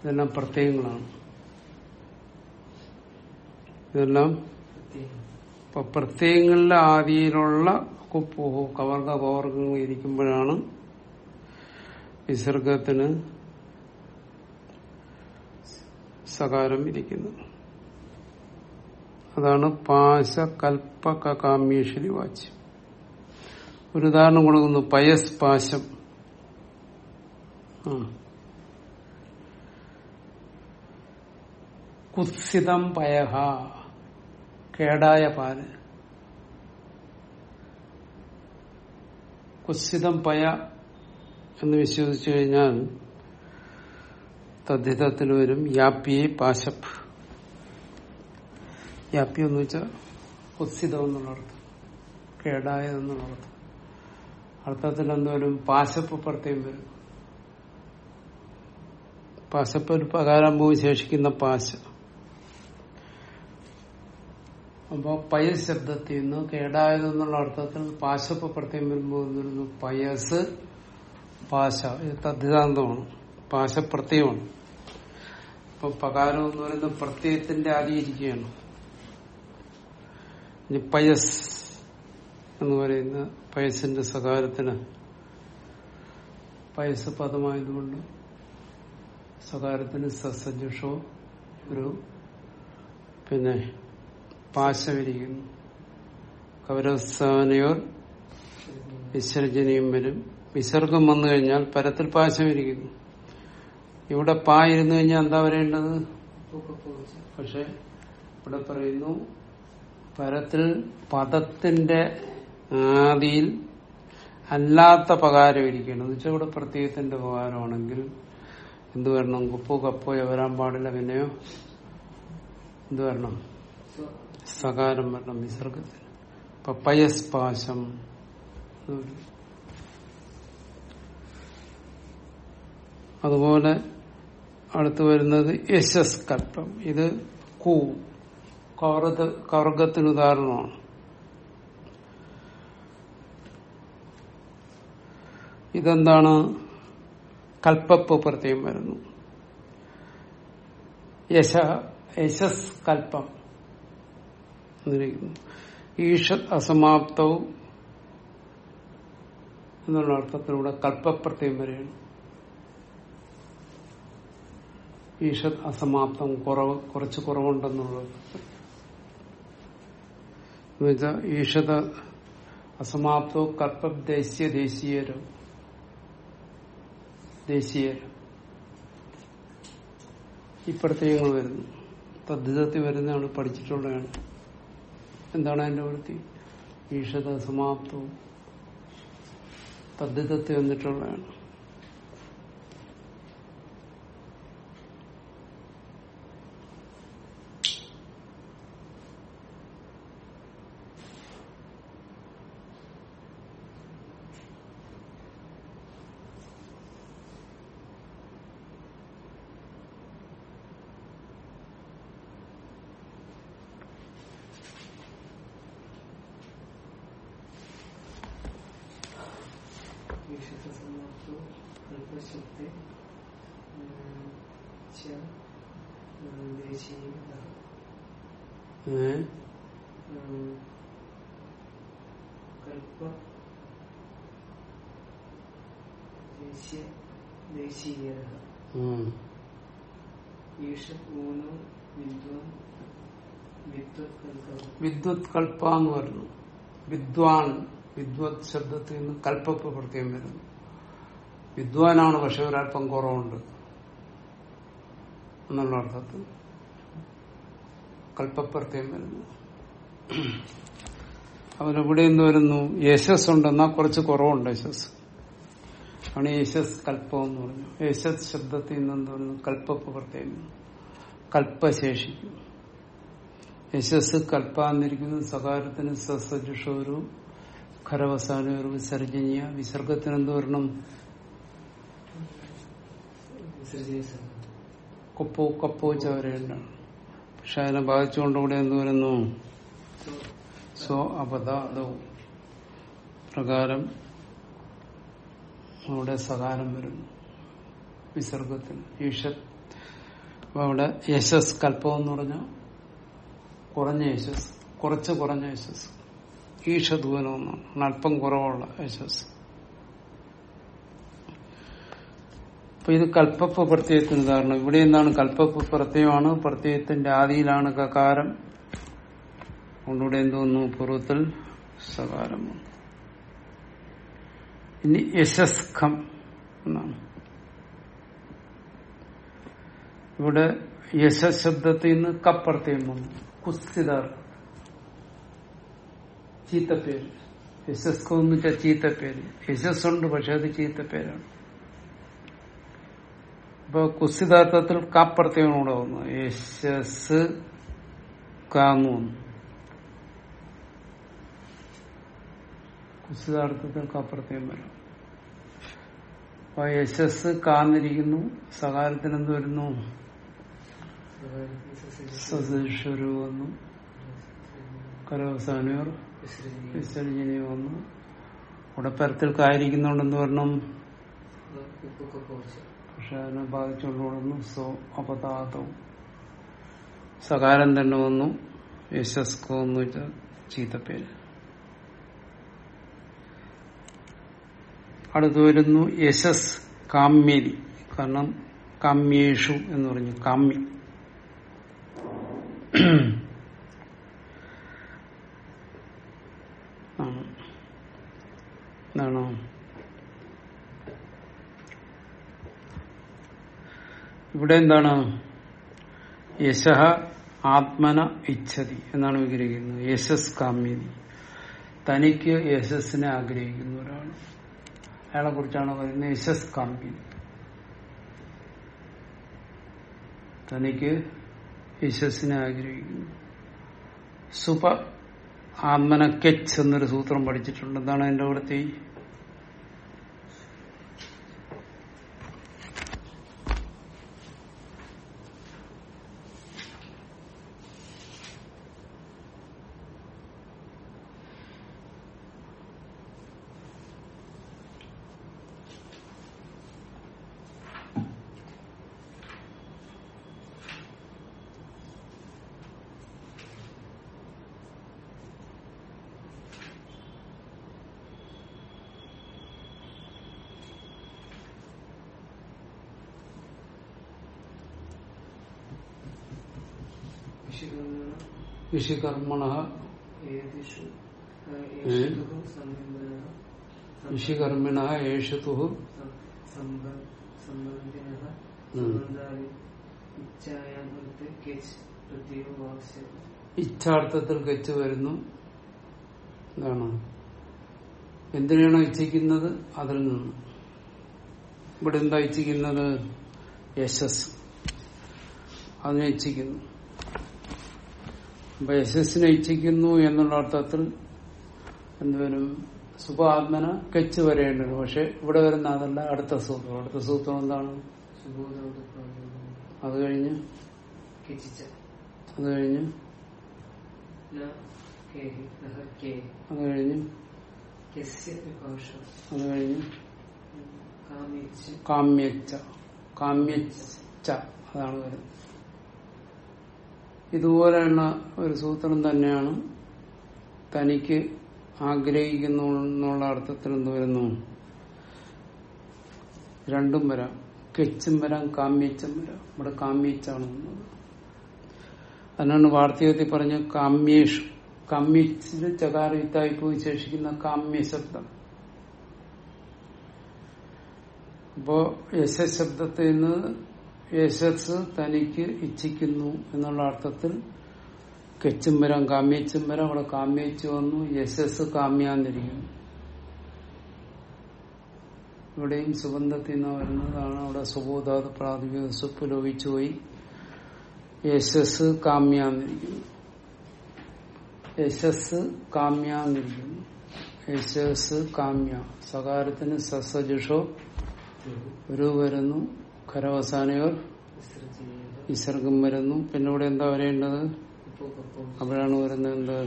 ഇതെല്ലാം പ്രത്യയങ്ങളാണ്. ഇതെല്ലാം പ്രത്യയങ്ങളുടെ ആദിയിലുള്ള കുപ്പുഹു കവർഗ പവർഗങ്ങൾ ഇരിക്കുമ്പോഴാണ് വിസർഗത്തിന് സകാരം ഇരിക്കുന്നു. അതാണ് പാശ കൽപ്പ കാമ്യേശ്വരി വാച്യം. ഒരു ഉദാഹരണം കൊടുക്കുന്നു പയസ് പാശം. കുസിതം പയഹ കേടായ പാൽ. കുത്സിതം പയ എന്ന് വിശ്വസിച്ചു കഴിഞ്ഞാൽ തദ്ധിതത്തിൽ വരും യാപ്പിയെ പാശപ്പ് യാപ്പി എന്ന് വെച്ചാൽ കുത്സിതം എന്നുള്ള അർത്ഥം. കേടായതെന്നുള്ള അർത്ഥം. അർത്ഥത്തിൽ എന്തോരും പാശപ്പ് പ്രത്യം വരും. പാശപ്പ് ഒരു പകാരം പോയി ശേഷിക്കുന്ന പാശ. അപ്പോ പയസ് ശബ്ദത്തിൽ നിന്ന് കേടായതെന്നുള്ള അർത്ഥത്തിൽ പാശപ്പ് പ്രത്യം വരുമ്പോൾ പയസ് പാശ ഇത് തദ്ധിതാന്തമാണ് പാശപ്രത്യമാണ് അപ്പൊ പകാരം എന്ന് പറയുന്നത് പ്രത്യയത്തിന്റെ ആദിയിരിക്കുകയാണ് ഇനി പയസ് എന്ന് പറയുന്ന പയസിന്റെ സകാരത്തിന്. പയസ് പദമായതുകൊണ്ട് സകാരത്തിന് സസജുഷോ ഒരു പിന്നെ പാശമിരിക്കുന്നു. കൗരവസ്ഥാനയോർ വിസർജനയും വരും. വിസർഗം വന്നു കഴിഞ്ഞാൽ പരത്തിൽ പാശമിരിക്കുന്നു ഇവിടെ പാ ഇരുന്നു കഴിഞ്ഞാൽ എന്താ വരേണ്ടത് പക്ഷെ ഇവിടെ പറയുന്നു പരത്തിൽ പദത്തിന്റെ ആദിയിൽ അല്ലാത്ത പകാരം ഇരിക്കണം എന്ന് വെച്ചാൽ ഇവിടെ പ്രത്യേകത്തിന്റെ പകാരമാണെങ്കിൽ എന്ത് വരണം? കുപ്പോ കപ്പോ വരാൻ പാടില്ല പിന്നെയോ? എന്ത് വരണം? സകാരം വരണം. വിസർഗത്തിന്. പപ്പയസ്പാശം. അതുപോലെ അടുത്ത് വരുന്നത് യശസ് കൽപ്പം ഇത് കൂ കർഗത്തിന് ഉദാഹരണമാണ്. ഇതെന്താണ്? കൽപ്പപ്പ് പ്രത്യേകം വരുന്നു. യശ യശസ് കൽപ്പം ഈഷത് അസമാപ്തവും എന്നുള്ള അർത്ഥത്തിലൂടെ കൽപ്പപ്രത്യം വരെയാണ് ഈഷത് അസമാപ്തം കുറവ് കുറച്ച് കുറവുണ്ടെന്നുള്ളത്. എന്നുവെച്ചാൽ ഈഷത അസമാപ്തോ കർപ്പ ദേശീയ ദേശീയരോ. ദേശീയരോ. ഈ വരുന്നു. തദ്ധിതത്തിൽ വരുന്നതാണ് പഠിച്ചിട്ടുള്ളതാണ്. എന്താണ് അതിന്റെ വൃത്തി? ഈഷത സമാപ്തവും തദ്ധിതത്തിൽ വന്നിട്ടുള്ളതാണ്. ഏ? കൽപ്പ ദേശീയ ദേശീയ വിദ്വത് കൽപ്പ. എന്ന് പറഞ്ഞു. വിദ്വാൻ വിദ്വത് ശബ്ദത്തിൽ നിന്ന് കൽപ്പ പ്രത്യേകം വരുന്നു. വിദ്വാനാണ് പക്ഷെ ഒരല്പം കുറവുണ്ട്. എന്നുള്ള അർത്ഥത്തിൽ കൽപ്പപ്രത്യം വരുന്നു. അവരിവിടെ എന്ത് വരുന്നു? യശസ് ഉണ്ടെന്നാൽ കുറച്ച് കുറവുണ്ട് യശസ്. ആണ് യശസ് കൽപ്പം എന്ന് പറഞ്ഞു. യശസ് ശബ്ദത്തിൽ നിന്ന് എന്ത് പറഞ്ഞു കൽപ്പപ്രത്യം കൽപ്പശേഷിക്കും. യശസ് കൽപ്പാന്നിരിക്കുന്നത് സകാരത്തിന് സസജുഷോരു ഖരവസാനൊരു വിസർജനീയ വിസർഗത്തിന് എന്ത് വരണം? കൊപ്പോ കപ്പോ ചവരേണ്ടാണ് പക്ഷെ അതിനെ ബാധിച്ചുകൊണ്ടുകൂടെ എന്ത് വരുന്നു? സ്വ അപദാദവും പ്രകാരം അവിടെ സകാരം വരുന്നു. വിസർഗത്തിന് ഈഷത് അവിടെ യശസ് കൽപ്പം എന്ന് പറഞ്ഞാൽ കുറഞ്ഞ യശസ് കുറച്ച് കുറഞ്ഞ യശസ്. ഈഷദൂനം എന്നാണ് അല്പം കുറവുള്ള യശസ്. അപ്പൊ ഇത് കൽപ്പപ്പ പ്രത്യയത്തിന് ഉദാഹരണം ഇവിടെ എന്താണ് കൽപ്പപ്പ പ്രത്യയമാണ് പ്രത്യയത്തിന്റെ ആദിയിലാണ് കകാരം. അതുകൊണ്ടിവിടെ എന്തോന്നു പൂർവത്തിൽ സകാരം. ഇനി യശസ്ഖം എന്നാണ്. ഇവിടെ യശശബ്ദത്തിൽ ശബ്ദത്തിൽ നിന്ന് കപ്രത്യയം വന്നു. കുസ്തിദാർ. ചീത്തപ്പേര് യശസ്കം എന്ന് വെച്ചാൽ ചീത്തപ്പേര് യശസ് ഉണ്ട് പക്ഷെ അത് ചീത്തപ്പേരാണ് ഇപ്പൊ കുസ്ഥിതാർത്ഥത്തിൽ കാപ്രത്യം കൂടെ വന്നു യശസ് കാന്നു വന്നു കുസ്തിദാർത്ഥത്തിൽ കാപ്രത്യം വരും. അപ്പൊ യശസ് കാന്നിരിക്കുന്നു. സകാലത്തിന് എന്ത് വരുന്നു വന്നു. കലോസാനിയർ വിസർജനി വന്നു. ഇവിടെ പരത്തിൽ കായിരിക്കുന്നോണ്ടെന്ന് പറഞ്ഞു പക്ഷെ അതിനെ ബാധിച്ചുകൊണ്ടുവന്നു സോ അപതാതവും സകാരം തന്നെ വന്നു. യശസ്കോ എന്ന് വെച്ചാൽ ചീത്തപ്പേര് അടുത്ത് വരുന്നു യശസ് കാമ്യരി. കാരണം കാമ്യേഷു എന്ന് പറഞ്ഞു. കാമ്യ ആണ്. എന്താണോ ഇവിടെ എന്താണ്? യശഹ ആത്മന ഇച്ഛതി എന്നാണ് വിഗ്രഹിക്കുന്നത്. യശസ് കാമ്യതി തനിക്ക് യശസ്സിനെ ആഗ്രഹിക്കുന്ന ഒരാൾ അയാളെ കുറിച്ചാണ് പറയുന്നത്. യശസ് കാമ്യതി തനിക്ക് യശസ്സിനെ ആഗ്രഹിക്കുന്നു. സുപ ആത്മന കെച്ച് എന്നൊരു സൂത്രം പഠിച്ചിട്ടുണ്ട്. എന്താണ് എന്റെ അവിടുത്തെ വാക്സ്യം ഇച്ഛാർത്ഥത്തിൽ കെച്ച് വരുന്നു. എന്താണ് എന്തിനാണോ ഇച്ഛിക്കുന്നത്? അതിൽ നിന്ന്. ഇവിടെ എന്താ ഇച്ഛിക്കുന്നത്? യശസ്. അതിനെ ഇച്ഛിക്കുന്നു. അപ്പൊ യശസ്സിനെ ഇച്ഛിക്കുന്നു എന്നുള്ള അർത്ഥത്തിൽ എന്തുവരും സുഖാത്മന കെച്ച് വരേണ്ടത് പക്ഷെ ഇവിടെ വരുന്ന അതല്ല അടുത്ത സൂത്രം. അടുത്ത സൂത്രം എന്താണ്? അത് കഴിഞ്ഞ് അത് കഴിഞ്ഞ് അത് കഴിഞ്ഞ് അത് കഴിഞ്ഞ് കാമ്യച്ച. കാമ്യച്ച. അതാണ് വരുന്നത്. ഇതുപോലെയുള്ള ഒരു സൂത്രം തന്നെയാണ് തനിക്ക് ആഗ്രഹിക്കുന്നു എന്നുള്ള അർത്ഥത്തിൽ എന്ത് വരുന്നു? രണ്ടും വരാം. കെച്ചും വരാം കാമ്യച്ചും വരാം. ഇവിടെ കാമ്യച്ചാണ് അതിനാണ് വാർത്തകത്തിൽ പറഞ്ഞ കാമ്യേഷ് കാമ്യച്ചിന് ചകാരയുത്തായി പോയി ശേഷിക്കുന്ന കാമ്യ ശബ്ദം. അപ്പോ യശ ശബ്ദത്തിൽ നിന്ന് യശസ് തനിക്ക് ഇച്ഛിക്കുന്നു എന്നുള്ള അർത്ഥത്തിൽ കെച്ചുംബരം കാമ്യച്ചുംബരം അവിടെ കാമ്യച്ചു വന്നു. യശസ് കാമ്യാന്നിരിക്കുന്നു ഇവിടെയും സുഗന്ധത്തിൽ നിന്ന് വരുന്നതാണ് അവിടെ സുബോധാത് പ്രാഥമിക സ്വപ്പ് ലോപിച്ചു പോയി. യശസ് കാമ്യാന്നിരിക്കുന്നു. യശസ് കാമ്യാന്നിരിക്കുന്നു. യശസ് കാമ്യ. സകാരത്തിന് സസജുഷോ ഒരു വരുന്നു. ഖരവസാനയോർ നിസർഗം വരുന്നു. പിന്നെ ഇവിടെ എന്താ വരേണ്ടത്? അവിടെയാണ് വരുന്നത് എന്ത്?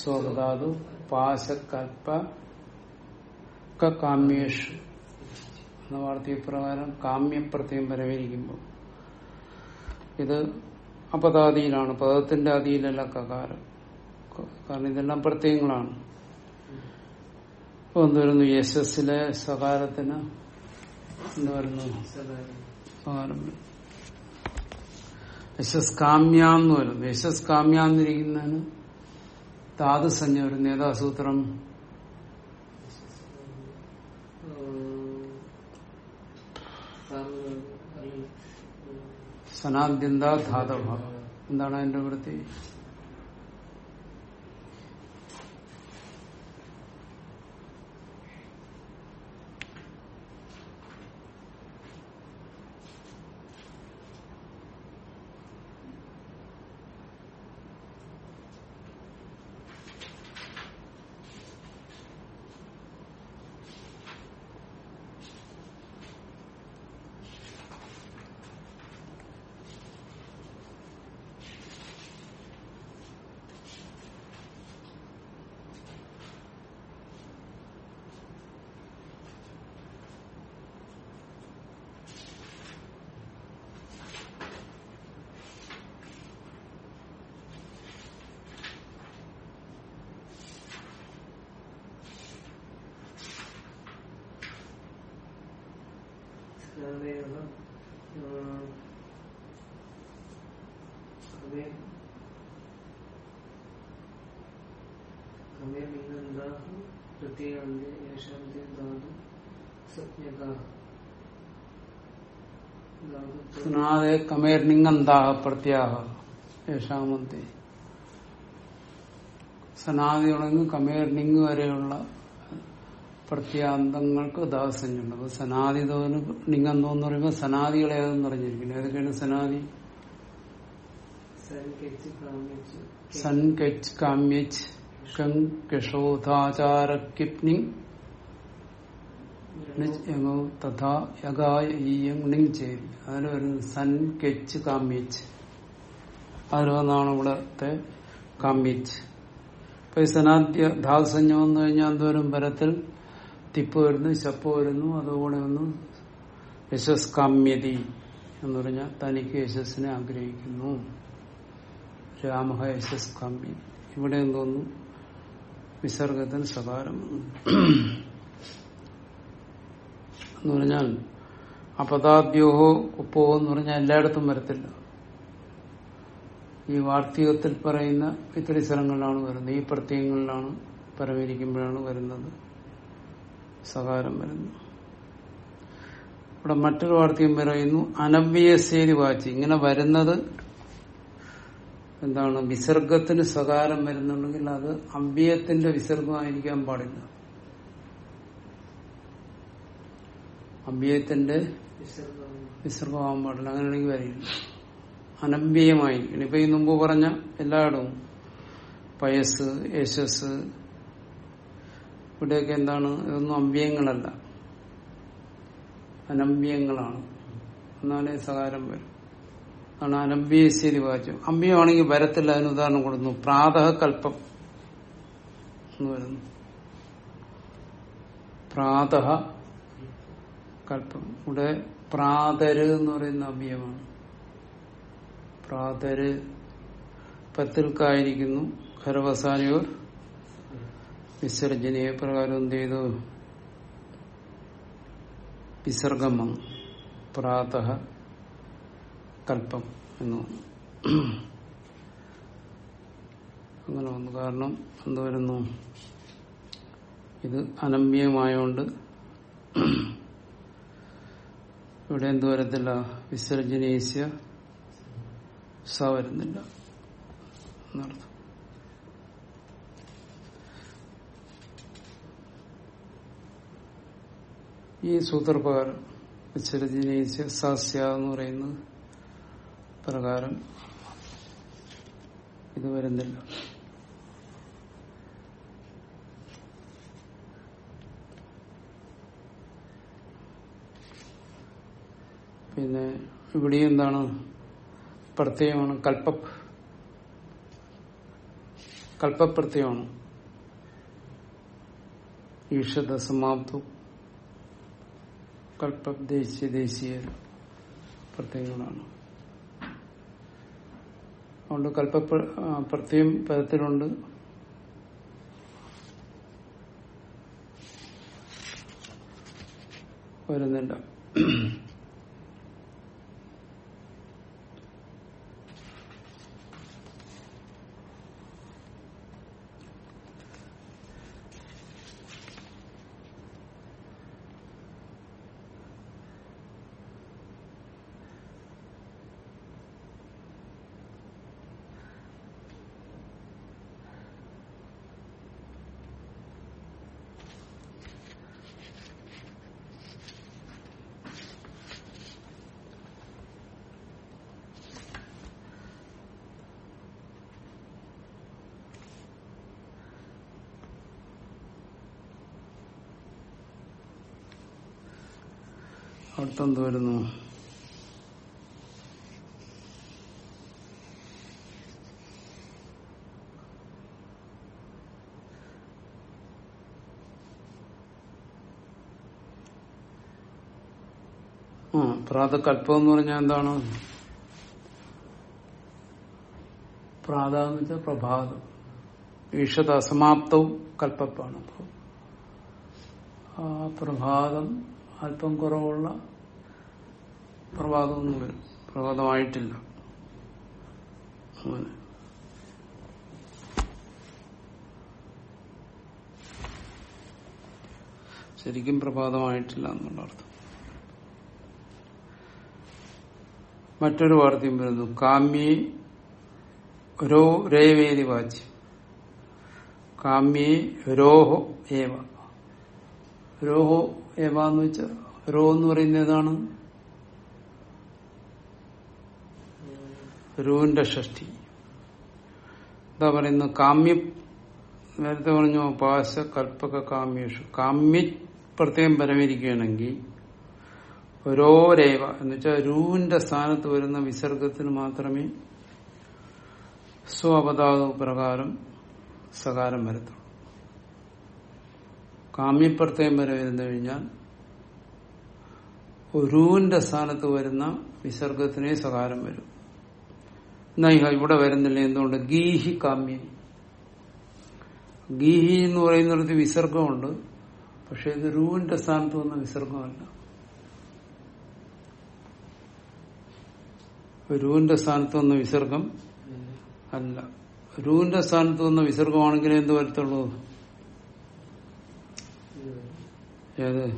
സ്വഗതാതു പാശകൽപ്പ കാമ്യേഷു എന്ന വാർത്തയപ്രകാരം കാമ്യപ്രത്യം വരവേരിക്കുമ്പോൾ ഇത് അപദാതിയിലാണ് പദത്തിന്റെ അതിയിലല്ല കകാരം. കാരണം ഇതെല്ലാം പ്രത്യയങ്ങളാണ്. ഇപ്പൊ എന്ത് വരുന്നു യശസ്സിലെ സകാരത്തിന് എന്ത് വരുന്നു സദാനം സകാരം വരും. യശസ് കാമ്യാന്ന് വരുന്നു യശസ് കാമ്യാന്നിരിക്കുന്നതിന് ധാതുസഞ്ജ വരുന്നു ഏതാ സൂത്രം സനാദ്യന്താ ധാതവ. എന്താണ് അതിന്റെ വൃത്തി? പ്രത്യേകാന്തെ കമേർ നിങ് വരെയുള്ള പ്രത്യാന്തങ്ങൾക്ക് ദാസഞ്ജുണ്ട് അപ്പൊ സനാദി തോന്നുന്നു നിങ്ങന്തോ എന്ന് പറയുമ്പോൾ സനാദികളെ അതെന്ന് പറഞ്ഞിരിക്കുന്നു. ഏതൊക്കെയാണ് സനാദി? സൻ കെച്ച് കാമിച്ച് സൻ കെച്ച് കാമ്യച്ച് കങ് കഷോധാചാര കിപ്നിങ് യമോ തഥാ യഗായ ഈയം ണിങ് ചേരി. അതിൽ വരുന്നത് സൻ സനാദ്യ ധാസഞ്ജം വന്നു കഴിഞ്ഞാൽ എന്തോരം പരത്തിൽ തിപ്പ് വരുന്നു ശപ്പ് വരുന്നു അതുകൂടെ ഒന്ന് യശസ് കാമ്യതി എന്ന് പറഞ്ഞാൽ തനിക്ക് യശസ്സിനെ ആഗ്രഹിക്കുന്നു. രാമഹ യശസ്കാമ്പി ഇവിടെ എന്തോന്നു വിസർഗത്തിന് സകാരം എന്ന് പറഞ്ഞാൽ അപദാദ്യോഹോ കുപ്പോ എന്ന് പറഞ്ഞാൽ എല്ലായിടത്തും വരത്തില്ല. ഈ വാർത്തീകത്തിൽ പറയുന്ന ഇത്തിരി സ്ഥലങ്ങളിലാണ് വരുന്നത്. ഈ പ്രത്യയങ്ങളിലാണ് പരമിരിക്കുമ്പോഴാണ് വരുന്നത് സകാരം വരുന്നു ഇവിടെ മറ്റൊരു വാർത്തയും പറയുന്നു അനവ്യസേരി വാച്ച്. ഇങ്ങനെ വരുന്നത് എന്താണ് വിസർഗത്തിന് സ്വകാരം വരുന്നുണ്ടെങ്കിൽ അത് അമ്പ്യത്തിന്റെ വിസർഗമായിരിക്കാൻ പാടില്ല. അമ്പ്യത്തിന്റെ വിസർഗം വിസർഗമാകാൻ പാടില്ല. അങ്ങനെയാണെങ്കിൽ വരില്ല. അനമ്പ്യമായി. ഇപ്പൊ ഈ മുമ്പ് പറഞ്ഞ എല്ലായിടവും പയസ് യശസ് ഇവിടെയൊക്കെ എന്താണ്? ഇതൊന്നും അമ്പ്യങ്ങളല്ല. അനമ്പ്യങ്ങളാണ്. എന്നാലേ സകാരം വരും. അതാണ് അനമ്പിയശ്ശേരി വാചം അമ്പ്യമാണെങ്കിൽ വരത്തില്ല അതിന് ഉദാഹരണം കൊടുക്കുന്നു. പ്രാതः കൽപ്പം എന്ന് വരുന്നു. പ്രാതः കൽപ്പം ഇവിടെ പ്രാതര് എന്ന് പറയുന്ന അമ്പിയമാണ് പ്രാതര് പത്തിൽക്കായിരിക്കുന്നു. ഖരവസാനിയോർ വിസർജനീയ പ്രകാരം എന്ത് ചെയ്തു? വിസർഗം വന്നു കൽപ്പം എന്ന്. അങ്ങനെ വന്നു. കാരണം എന്ത് വരുന്നു? ഇത് അനമ്യമായോണ്ട് ഇവിടെ എന്ത് വരത്തില്ല? വിസർജനീസ്യ സ വരുന്നില്ല. എന്നർത്ഥം. ഈ സൂത്രപ്രകാരം വിസർജനീസ്യ സസ്യ എന്ന് പറയുന്നത് പ്രകാരം ഇത് വരുന്നില്ല. പിന്നെ ഇവിടെ എന്താണ് പ്രത്യയമാണ്? കൽപ്പ കൽപ്പപ്രത്യമാണ് ഈഷത സമാപ്തു. കൽപ്പ ദേശീയ ദേശീയ പ്രത്യയങ്ങളാണ്. അതുകൊണ്ട് കൽപ്പ പ്രത്യം പദത്തിലുണ്ട് വരുന്നില്ല അടുത്തെന്ത് വരുന്നു ആ പ്രാതകൽപ്പം എന്ന് പറഞ്ഞാൽ എന്താണ്? പ്രാതാമിത പ്രഭാതം. ഈഷത അസമാപ്തവും കൽപ്പാണ് പ്രഭാതം അല്പം കുറവുള്ള പ്രഭാതമൊന്നും വരും. പ്രഭാതമായിട്ടില്ല. അങ്ങനെ. ശരിക്കും പ്രഭാതമായിട്ടില്ല എന്നുള്ള അർത്ഥം. മറ്റൊരു വാർത്തയും വരുന്നു. കാമ്യേ രോ രേവേദി വാച്യം. കാമ്യേ രോഹോ ഏവ. രോഹോ ഏവ എന്ന് വെച്ചാൽ രോ എന്ന് പറയുന്നത് ഏതാണ്? രുവിന്റെ ഷഷ്ടി. എന്താ പറയുന്നത് കാമ്യ നേരത്തെ പറഞ്ഞു പാശ കൽപ്പക കാമ്യേഷു. കാമ്യ പ്രത്യേകം പരമിരിക്കുകയാണെങ്കിൽ ഓരോരേവ എന്ന് വെച്ചാൽ രൂവിന്റെ സ്ഥാനത്ത് വരുന്ന വിസർഗത്തിന് മാത്രമേ സ്വപതാതു പ്രകാരം സകാരം വരത്തുള്ളൂ. കാമ്യപ്രത്യം വരെ വരുന്നു കഴിഞ്ഞാൽ രൂവിന്റെ സ്ഥാനത്ത് വരുന്ന വിസർഗത്തിനെ സകാരം വരും. ഇഹ ഇവിടെ വരുന്നില്ല. എന്തുകൊണ്ട്? ഗീഹി കാമ്യ. ഗീഹി എന്ന് പറയുന്നിടത്ത് വിസർഗമുണ്ട്. പക്ഷെ ഇത് രൂവിന്റെ സ്ഥാനത്ത് വന്ന വിസർഗമല്ല. രൂവിന്റെ സ്ഥാനത്ത് വന്ന വിസർഗം അല്ല. രൂവിന്റെ സ്ഥാനത്ത് വന്ന വിസർഗമാണെങ്കിൽ എന്ത് വരത്തുള്ളൂ? ഏത്?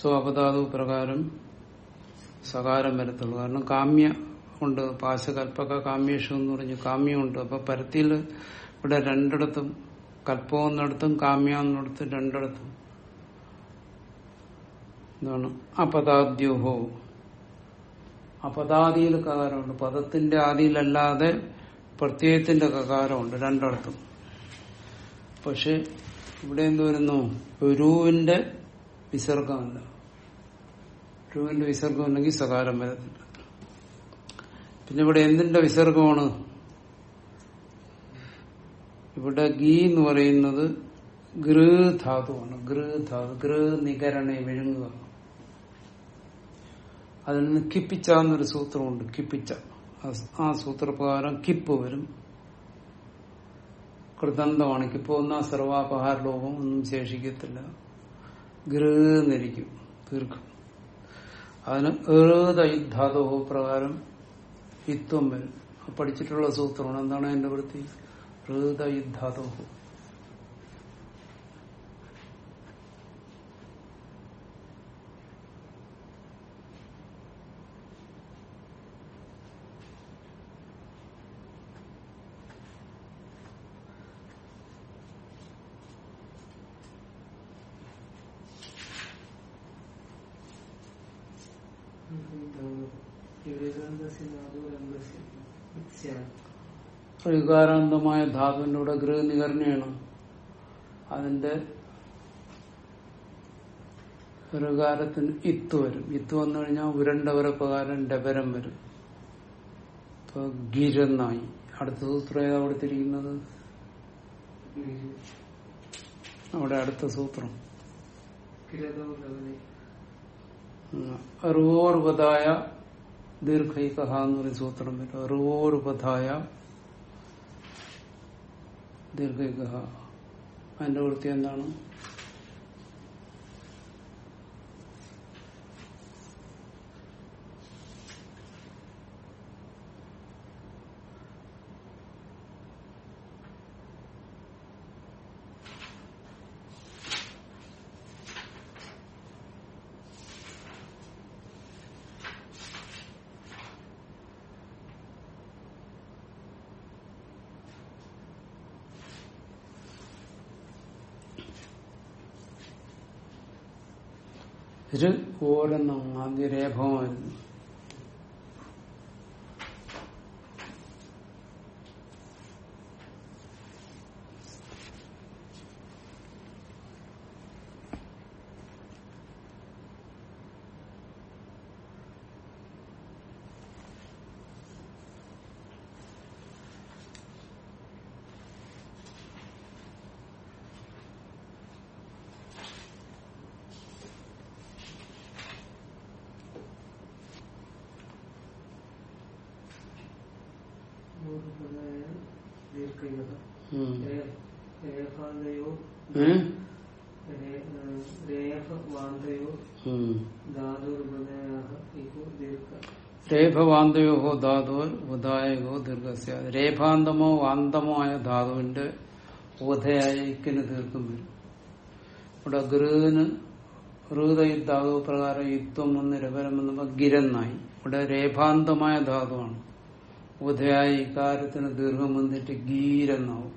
സ്വാപധാതു പ്രകാരം സകാരം വരത്തുള്ളൂ. കാരണം കാമ്യ ഉണ്ട് പാശകൽപ്പക കാമ്യേഷം എന്ന് പറഞ്ഞു കാമ്യമുണ്ട് അപ്പൊ പരത്തിയിൽ ഇവിടെ രണ്ടിടത്തും കൽപ്പം എന്നിടത്തും രണ്ടിടത്തും. എന്താണ് അപദാദ്യോഹോ. അപദാദിയിൽ കകാരമുണ്ട്. പദത്തിന്റെ ആദിയിലല്ലാതെ പ്രത്യയത്തിന്റെ കകാരമുണ്ട് രണ്ടിടത്തും. പക്ഷെ ഇവിടെ എന്ത് വരുന്നു? രൂവിന്റെ വിസർഗമല്ല. രൂവിന്റെ വിസർഗം ഉണ്ടെങ്കിൽ സകാരം വരത്തില്ല പിന്നെ ഇവിടെ എന്തിന്റെ വിസർഗമാണ്? ഇവിടെ ഗീ എന്ന് പറയുന്നത് ഗൃ ധാതുവാണ്. ഗൃ ധാതു വിഴുങ്ങുക. അതിൽ നിന്ന് കിപ്പിച്ച എന്നൊരു സൂത്രമുണ്ട് കിപ്പിച്ച. ആ സൂത്രപ്രകാരം കിപ്പ് വരും. കൃതന്തമാണ് കിപ്പ്. ഒന്നാ സർവാപഹാര ലോകം ഒന്നും ശേഷിക്കത്തില്ല. ഗൃന്നിരിക്കും ദീർഘം അതിന് ഏതയുദ്ധാതോ പ്രകാരം ഇത്വം വരും. പഠിച്ചിട്ടുള്ള സൂത്രമാണ്. എന്താണ് എന്റെ വൃത്തി? ഹൃദയുദ്ധാതോ പ്രകാരാന്തമായ ധാതുവിന്റെ കൂടെ ഗൃഹനികരണയാണ് അതിന്റെ ഋകാരത്തിന് ഇത്ത് വരും. ഇത്ത് വന്നു കഴിഞ്ഞാൽ ഉരണ്ടവര പ്രകാരം ഡബരം വരും. ഇപ്പൊ ഗിരെന്നായി അടുത്ത സൂത്രം ഏതാ കൊടുത്തിരിക്കുന്നത് അവിടെ അടുത്ത സൂത്രം. അറുവോർവതായ ദീർഘൈകഹ എന്നൊരു സൂത്രം വരും. അറുവോർവതായ ദീർഘൈകഹ. അതിന്റെ വൃത്തി എന്താണ്? ര് ഓരെണ്ണം ആദ്യ രേഖമായിരുന്നു രേഫവാന്തയോ ധാതു ഉദായകോ ദീർഘസ്യ. രേഫാന്തമോ വാന്തമോ ആയ ധാതുവിന്റെ ഉപധയായിക്കിന് ദീർഘം വരും. ഇവിടെ ഗൃഹിന് ധാതു പ്രകാരം യുദ്ധം വന്ന് രപരം വന്നപ്പോ ഗിരന്നായി. ഇവിടെ രേഭാന്തമായ ധാതുവാണ്. ഉദയായ ഇക്കാര്യത്തിന് ദീർഘം വന്നിട്ട് ഗീരെന്നാവും.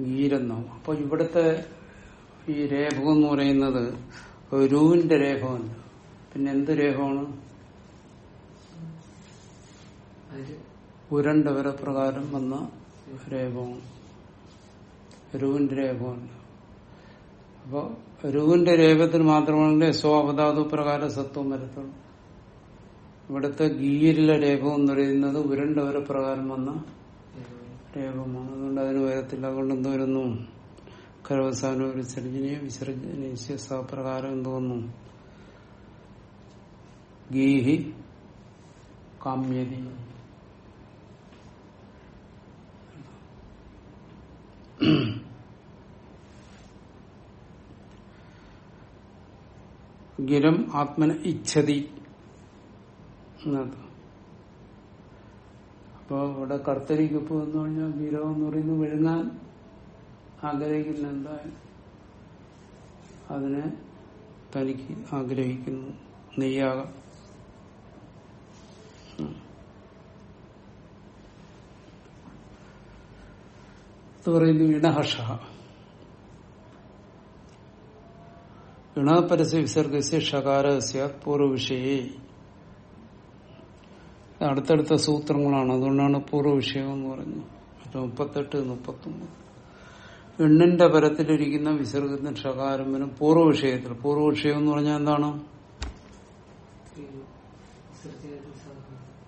ഗീരെന്നാവും. അപ്പൊ ഇവിടുത്തെ ഈ രേഖം എന്ന് പറയുന്നത് രൂവിന്റെ രേഖമല്ല പിന്നെ എന്ത് രേഖമാണ് ഉരണ്ടവര ഉരണ്ട വര പ്രകാരം വന്ന രേഖമാണ് രൂവിന്റെ രേഖമല്ല അപ്പൊ രൂവിന്റെ രേഖത്തിന് മാത്രമാണെങ്കിൽ സ്വാപതാതു പ്രകാരം സത്വം വരത്തുള്ളൂ. ഇവിടുത്തെ ഗീരിലെ രേഖം എന്ന് പറയുന്നത് ഉരണ്ടവര പ്രകാരം വന്ന രേഖമാണ് അതുകൊണ്ട് അതിന് വരത്തില്ല. അതുകൊണ്ട് എന്ത് വരുന്നു? കരവസാന സർജനീയ വിസർജനീയ സപ്രകാരം എന്ത് വന്നു? ഗീഹി കാമ്യതി. ഗിരം ആത്മന ഇച്ഛതി അപ്പോ ഇവിടെ കർത്തരിക്കപ്പ് എന്ന് പറഞ്ഞാൽ ഗിരം എന്ന് പറയുന്നത് വിഴുങ്ങാൻ ആഗ്രഹിക്കുന്ന എന്തായാലും അതിനെ തനിക്ക് ആഗ്രഹിക്കുന്നു. നെയ്യാകാം. പറയുന്നു ഇണഹർഷ ഇണപരസ്യ വിസർഗസ്യ ഷകാരസ്യ പൂർവവിഷയേ ഇത് അടുത്തടുത്ത സൂത്രങ്ങളാണ്. അതുകൊണ്ടാണ് പൂർവവിഷയം എന്ന് പറയുന്നത്. മറ്റേ മുപ്പത്തെട്ട് മുപ്പത്തൊമ്പത്. എണ്ണിന്റെ പരത്തിലിരിക്കുന്ന വിസർഗത്തിന് ഷകാരം പൂർവവിഷയത്തിൽ. പൂർവവിഷയം എന്ന് പറഞ്ഞാൽ എന്താണ് ഈ വിസർജനത്തിൽ സാധനം അതാണ്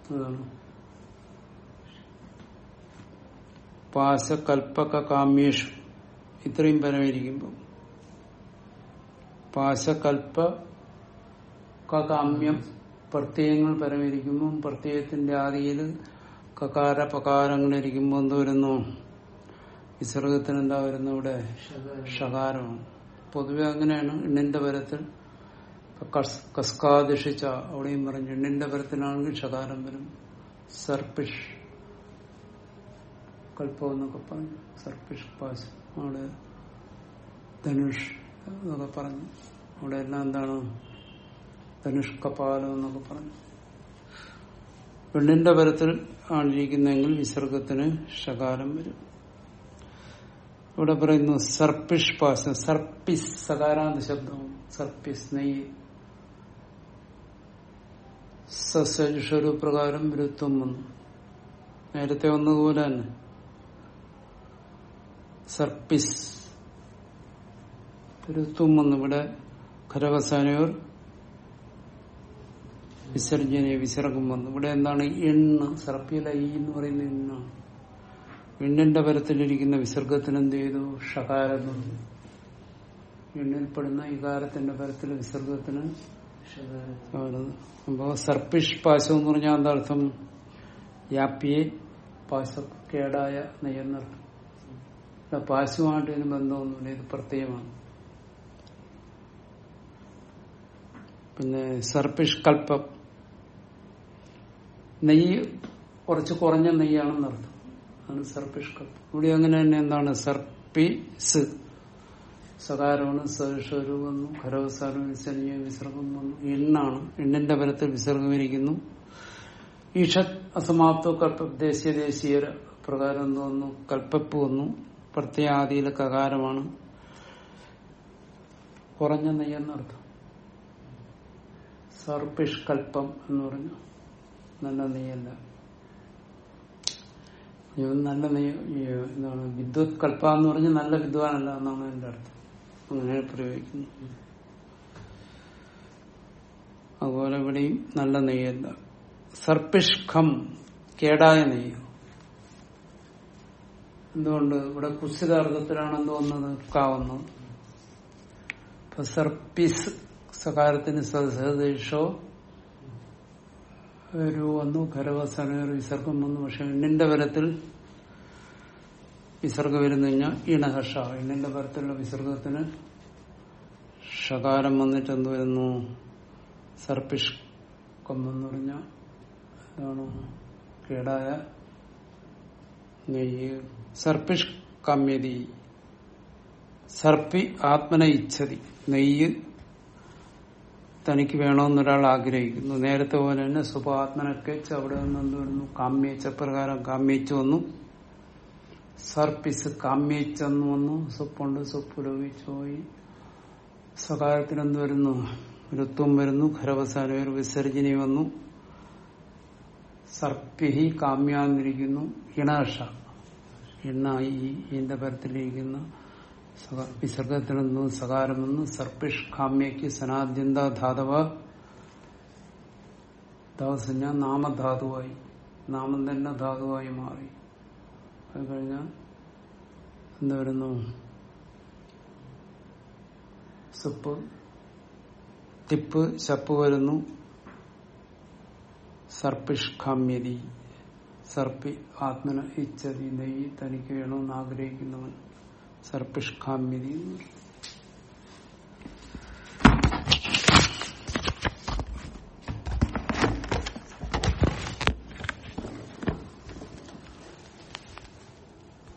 പാശകൽപ്പക കാമ്യേഷു ഇത്രയും പരമായിരിക്കുമ്പോൾ പാശകൽപ്പ കാമ്യം പ്രത്യയങ്ങൾ പരമായിരിക്കുമ്പോൾ പ്രത്യയത്തിന്റെ ആദിയിൽ കകാര പകാരങ്ങൾ ഇരിക്കുമ്പോൾ എന്ത് വരുന്നു? വിസർഗത്തിന് എന്താ വരുന്നു ഇവിടെ ഷകാരമാണ്. പൊതുവെ അങ്ങനെയാണ്. എണ്ണിന്റെ പരത്തിൽ കസ്കാദിഷിച്ച അവിടെയും പറഞ്ഞു എണ്ണിന്റെ പരത്തിനാണെങ്കിൽ ഷകാരം വരും. സർപ്പിഷ് കൽപ്പം എന്നൊക്കെ പറഞ്ഞു. സർപ്പിഷ് പാസ് അവിടെ ധനുഷ് എന്നൊക്കെ പറഞ്ഞു. അവിടെ എല്ലാം എന്താണ്? ധനുഷ് കപാലം എന്നൊക്കെ പറഞ്ഞു. പെണ്ണിന്റെ പരത്തിൽ ആണിരിക്കുന്നെങ്കിൽ വിസർഗത്തിന് ഷകാരം വരും. ഇവിടെ പറയുന്നു സർപ്പിഷ് പാസ് സർപ്പിസ് സകാരാന്ത ശബ്ദവും സർപ്പിസ് നെയ്യ് സസ്വരു പ്രകാരം വിരുത്വം വന്നു. നേരത്തെ വന്നതുപോലെ തന്നെ. സർപ്പിസ്. വിരുത്വം വന്നു. ഇവിടെ ഖരവസാനയോർ വിസർജനയെ വിസർഗം വന്നു. ഇവിടെ എന്താണ് എണ്ണ്? സർപ്പിയില ഈ എന്ന് പറയുന്ന എണ്ണാണ്. എണ്ണിന്റെ പരത്തിലിരിക്കുന്ന വിസർഗത്തിന് എന്ത് ചെയ്തു? ഷകാരം എണ്ണിൽപ്പെടുന്ന ഇകാരത്തിന്റെ പരത്തിലെ വിസർഗത്തിന്. അപ്പോ സർപ്പിഷ് പാശം എന്ന് പറഞ്ഞാൽ എന്താ അർത്ഥം? യാപ്പിയെ പാശക്കേടായ കേടായ നെയ്യെന്നർത്ഥം പാശുമായിട്ട് ഇതിന് ബന്ധമൊന്നുമില്ല ഇത് പ്രത്യേകമാണ്. പിന്നെ സർപ്പിഷ് കൽപ്പം. നെയ്യ് കുറച്ച് കുറഞ്ഞ നെയ്യാണെന്നർത്ഥം. ആണ് സർപ്പിഷ് കൽപ്പം. ഇവിടെ അങ്ങനെ തന്നെ എന്താണ്? സർപ്പിസ് സകാരമാണ് സവിഷരു വന്നു ഖരവസാരം വിസർജീയ വിസർഗം വന്നു. എണ്ണാണ് എണ്ണിന്റെ ബലത്തിൽ വിസർഗം ഇരിക്കുന്നു ഈഷത് അസമാപ്ത കൽപ്പ ദേശീയ ദേശീയ പ്രകാരം എന്ത് വന്നു? കൽപ്പപ്പ് വന്നു. പ്രത്യാദിയിലെ കകാരമാണ് കുറഞ്ഞ നെയ്യെന്നർത്ഥം സർപ്പിഷ് കൽപ്പം എന്ന് പറഞ്ഞു. നല്ല നെയ്യല്ല. നല്ല നെയ്യ് എന്താണ് വിദ്വത് കൽപ്പ എന്ന് പറഞ്ഞ് നല്ല വിദ്വാനല്ല എന്നാണ് എന്റെ അർത്ഥം. അങ്ങനെ പ്രയോഗിക്കുന്നു. അതുപോലെ ഇവിടെയും നല്ല നെയ്യല്ല സർപ്പിഷ്ഖം കേടായ നെയ്യ്. എന്തുകൊണ്ട്? ഇവിടെ കുസിതാർത്ഥത്തിലാണ് എന്ത് വന്നത് കാവുന്നത് ഇപ്പൊ സർപ്പിസ് സകാരത്തിന് സദശോ ഒരു വന്നു ഖരവസന വിസർഗം വന്നു. പക്ഷെ എണ്ണിന്റെ പരത്തിൽ വിസർഗം വരുന്നു കഴിഞ്ഞാൽ ഇണഹഷ. ഇണിന്റെ പരത്തിലുള്ള വിസർഗത്തിന് ഷകാരം വന്നിട്ട് എന്ത് വരുന്നു? സർപ്പിഷ്കം എന്ന് പറഞ്ഞാൽ എന്താണ് കേടായ നെയ്യ്. സർപ്പിഷ് കമ്യതി സർപ്പി ആത്മന ഇച്ഛതി. നെയ്യ് തനിക്ക് വേണമെന്നൊരാൾ ആഗ്രഹിക്കുന്നു. നേരത്തെ പോലെ തന്നെ സുപാത്മനൊക്കെ അവിടെ നിന്ന് എന്ത് വരുന്നു? കാമ്യേച്ച പ്രകാരം കാമ്യേച്ചു വന്നു. സർപ്പിസ് കാമ്യേച്ചെന്ന് വന്നു. സ്വപ്പുണ്ട് സ്വപ്പ് ലോപിച്ചു എന്ത് വരുന്നു. ഋത്വം വരുന്നു. ഖരവസാന ഒരു വിസർജനി വന്നു. സർപ്പിഹി കാമ്യാന്നിരിക്കുന്നു. ഇണാഷ എണ്ണ ഈ ഈന്റെ പരത്തിലിരിക്കുന്ന വിസർഗത്തിൽ നിന്ന് സകാരം വന്നു. സർപ്പിഷ് കാമ്യക്ക് സനാദ്യന്ത ധാതവ. ധാവസഞ്ജ നാമധാതുവായി. നാമം തന്നെ ധാതുവായി മാറി. അത് കഴിഞ്ഞാൽ എന്ത് വരുന്നു സുപ്പ് തിപ്പ് ശപ്പ് വരുന്നു. സർപ്പിഷ്കാമ്യതി. സർപ്പി ആത്മന ഇച്ഛതി നെയ്യ് തനിക്ക് വേണമെന്ന് ആഗ്രഹിക്കുന്നവൻ. സർപ്പിഷ്കാമ്യതി.